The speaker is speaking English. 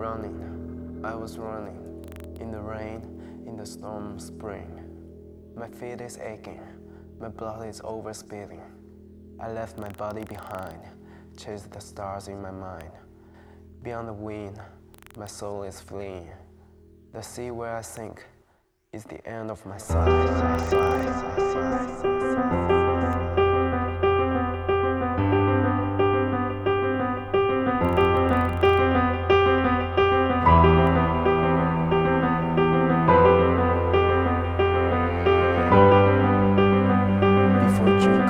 Running, I was running in the rain, in the storm spring. My feet is aching, my blood is overspilling. I left my body behind, chased the stars in my mind. Beyond the wind, my soul is fleeing. The sea where I sink is the end of my sight.